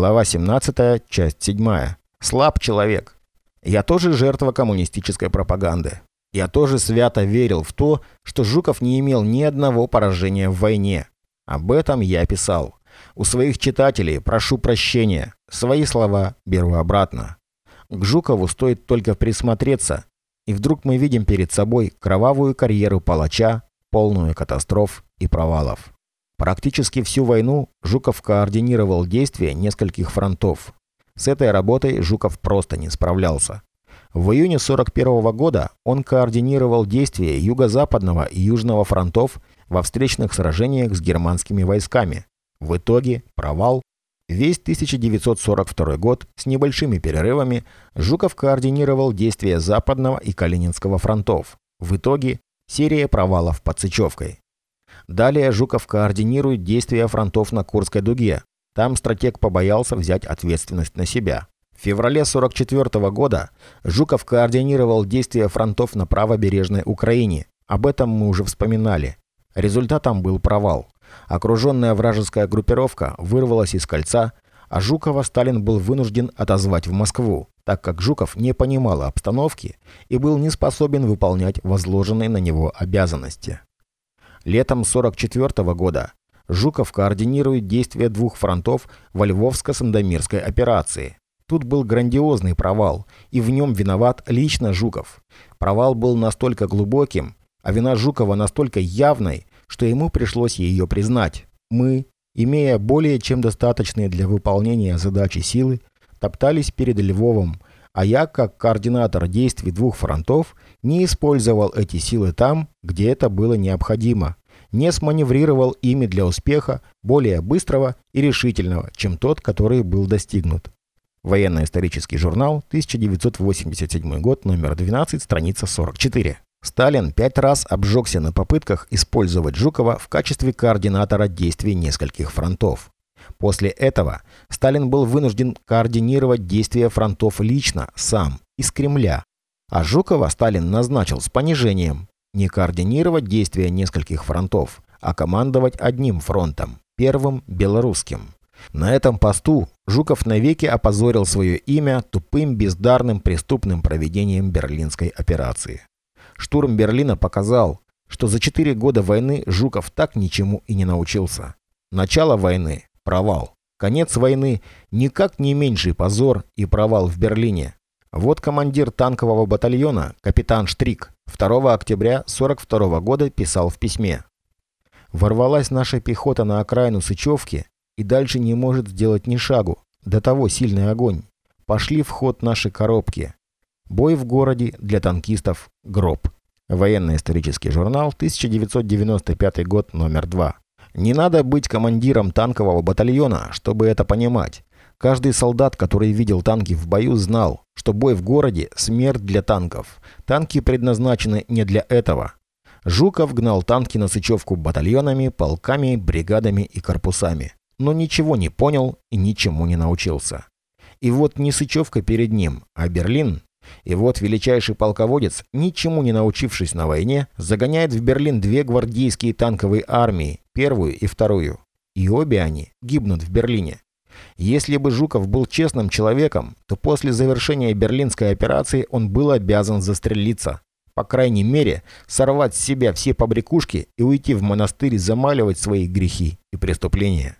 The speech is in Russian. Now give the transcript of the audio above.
Глава 17, часть 7. Слаб человек. Я тоже жертва коммунистической пропаганды. Я тоже свято верил в то, что Жуков не имел ни одного поражения в войне. Об этом я писал. У своих читателей прошу прощения. Свои слова беру обратно. К Жукову стоит только присмотреться, и вдруг мы видим перед собой кровавую карьеру палача, полную катастроф и провалов. Практически всю войну Жуков координировал действия нескольких фронтов. С этой работой Жуков просто не справлялся. В июне 1941 года он координировал действия Юго-Западного и Южного фронтов во встречных сражениях с германскими войсками. В итоге провал. Весь 1942 год с небольшими перерывами Жуков координировал действия Западного и Калининского фронтов. В итоге серия провалов под Сычевкой. Далее Жуков координирует действия фронтов на Курской дуге. Там стратег побоялся взять ответственность на себя. В феврале 1944 года Жуков координировал действия фронтов на правобережной Украине. Об этом мы уже вспоминали. Результатом был провал. Окруженная вражеская группировка вырвалась из кольца, а Жукова Сталин был вынужден отозвать в Москву, так как Жуков не понимал обстановки и был не способен выполнять возложенные на него обязанности. Летом 1944 года Жуков координирует действия двух фронтов во Львовско-Сандомирской операции. Тут был грандиозный провал, и в нем виноват лично Жуков. Провал был настолько глубоким, а вина Жукова настолько явной, что ему пришлось ее признать. Мы, имея более чем достаточные для выполнения задачи силы, топтались перед Львовом, а я, как координатор действий двух фронтов, не использовал эти силы там, где это было необходимо, не сманеврировал ими для успеха более быстрого и решительного, чем тот, который был достигнут. Военно-исторический журнал, 1987 год, номер 12, страница 44. Сталин пять раз обжегся на попытках использовать Жукова в качестве координатора действий нескольких фронтов. После этого Сталин был вынужден координировать действия фронтов лично, сам, из Кремля. А Жукова Сталин назначил с понижением не координировать действия нескольких фронтов, а командовать одним фронтом, первым белорусским. На этом посту Жуков навеки опозорил свое имя тупым, бездарным, преступным проведением Берлинской операции. Штурм Берлина показал, что за четыре года войны Жуков так ничему и не научился. Начало войны Провал. Конец войны никак не меньший позор и провал в Берлине. Вот командир танкового батальона, капитан Штрик, 2 октября 42 года писал в письме. «Ворвалась наша пехота на окраину Сычевки и дальше не может сделать ни шагу. До того сильный огонь. Пошли в ход наши коробки. Бой в городе для танкистов – гроб». Военно-исторический журнал, 1995 год, номер 2. Не надо быть командиром танкового батальона, чтобы это понимать. Каждый солдат, который видел танки в бою, знал, что бой в городе – смерть для танков. Танки предназначены не для этого. Жуков гнал танки на Сычевку батальонами, полками, бригадами и корпусами. Но ничего не понял и ничему не научился. И вот не Сычевка перед ним, а Берлин и вот величайший полководец, ничему не научившись на войне, загоняет в Берлин две гвардейские танковые армии, первую и вторую. И обе они гибнут в Берлине. Если бы Жуков был честным человеком, то после завершения берлинской операции он был обязан застрелиться. По крайней мере, сорвать с себя все побрякушки и уйти в монастырь замаливать свои грехи и преступления.